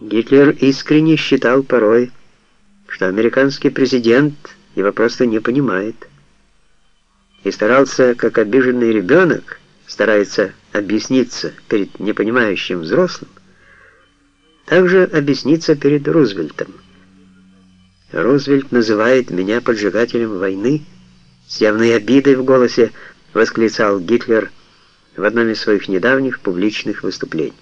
Гитлер искренне считал порой, что американский президент его просто не понимает. И старался, как обиженный ребенок, старается объясниться перед непонимающим взрослым, также объясниться перед Рузвельтом. Рузвельт называет меня поджигателем войны, с явной обидой в голосе восклицал Гитлер в одном из своих недавних публичных выступлений.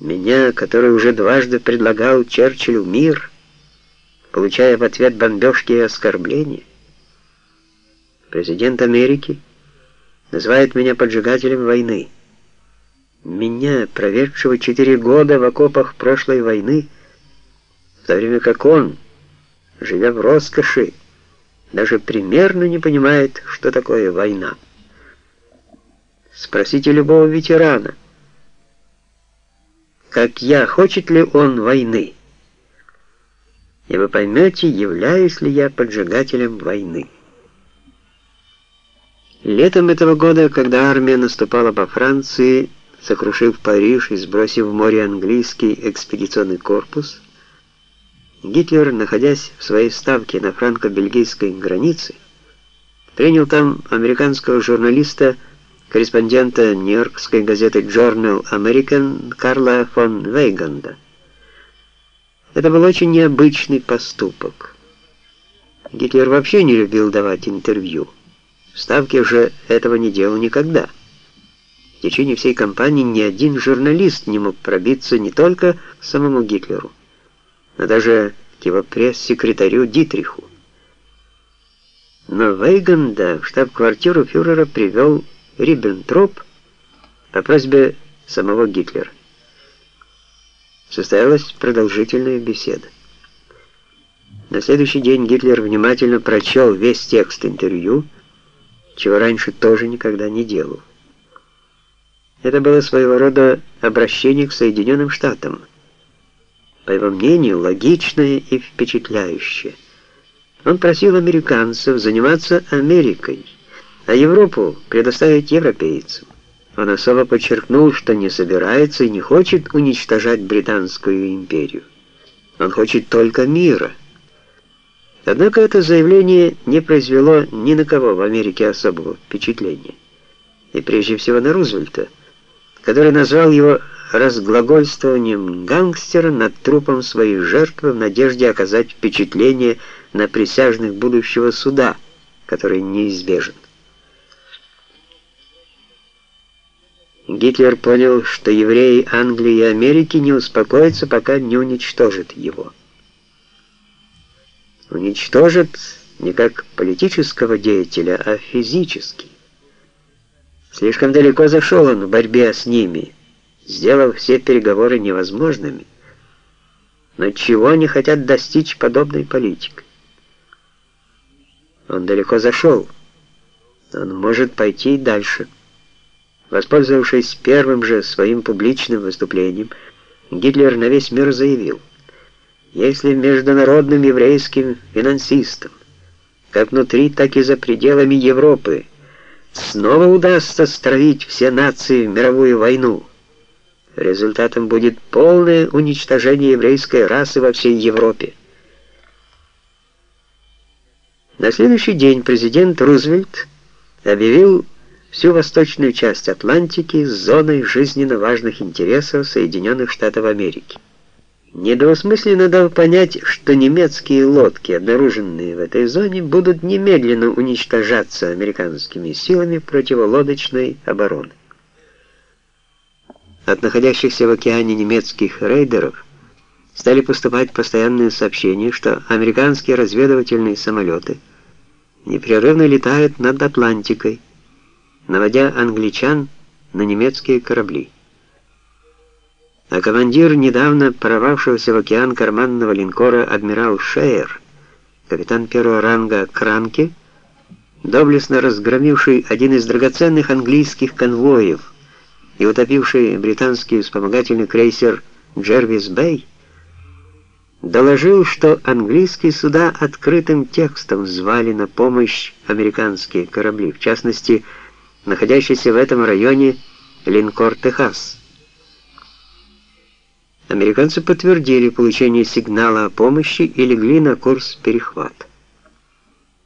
Меня, который уже дважды предлагал Черчиллю мир, получая в ответ бомбежки и оскорбления. Президент Америки называет меня поджигателем войны. Меня, проведшего четыре года в окопах прошлой войны, в то время как он, живя в роскоши, даже примерно не понимает, что такое война. Спросите любого ветерана, как я, хочет ли он войны, и вы поймете, являюсь ли я поджигателем войны. Летом этого года, когда армия наступала по Франции, сокрушив Париж и сбросив в море английский экспедиционный корпус, Гитлер, находясь в своей ставке на франко-бельгийской границе, принял там американского журналиста, корреспондента нью-йоркской газеты Journal American Карла фон Вейганда. Это был очень необычный поступок. Гитлер вообще не любил давать интервью. В Ставке же этого не делал никогда. В течение всей кампании ни один журналист не мог пробиться не только к самому Гитлеру, но даже к его пресс-секретарю Дитриху. Но Вейганда в штаб-квартиру фюрера привел Риббентроп по просьбе самого Гитлера. Состоялась продолжительная беседа. На следующий день Гитлер внимательно прочел весь текст интервью, чего раньше тоже никогда не делал. Это было своего рода обращение к Соединенным Штатам. По его мнению, логичное и впечатляющее. Он просил американцев заниматься Америкой, а Европу предоставить европейцам. Он особо подчеркнул, что не собирается и не хочет уничтожать Британскую империю. Он хочет только мира. Однако это заявление не произвело ни на кого в Америке особого впечатления. И прежде всего на Рузвельта, который назвал его разглагольствованием гангстера над трупом своей жертвы в надежде оказать впечатление на присяжных будущего суда, который неизбежен. Гитлер понял, что евреи Англии и Америки не успокоятся, пока не уничтожат его. Уничтожат не как политического деятеля, а физически. Слишком далеко зашел он в борьбе с ними, сделав все переговоры невозможными. Но чего они хотят достичь подобной политикой? Он далеко зашел. Он может пойти и дальше. Воспользовавшись первым же своим публичным выступлением, Гитлер на весь мир заявил, если международным еврейским финансистам, как внутри, так и за пределами Европы, снова удастся стравить все нации в мировую войну, результатом будет полное уничтожение еврейской расы во всей Европе. На следующий день президент Рузвельт объявил всю восточную часть Атлантики с зоной жизненно важных интересов Соединенных Штатов Америки. Недвусмысленно дал понять, что немецкие лодки, обнаруженные в этой зоне, будут немедленно уничтожаться американскими силами противолодочной обороны. От находящихся в океане немецких рейдеров стали поступать постоянные сообщения, что американские разведывательные самолеты непрерывно летают над Атлантикой, наводя англичан на немецкие корабли. А командир недавно порвавшегося в океан карманного линкора адмирал Шейер, капитан первого ранга Кранки, доблестно разгромивший один из драгоценных английских конвоев и утопивший британский вспомогательный крейсер Джервис Бэй, доложил, что английские суда открытым текстом звали на помощь американские корабли, в частности, находящийся в этом районе линкор «Техас». Американцы подтвердили получение сигнала о помощи и легли на курс перехвата.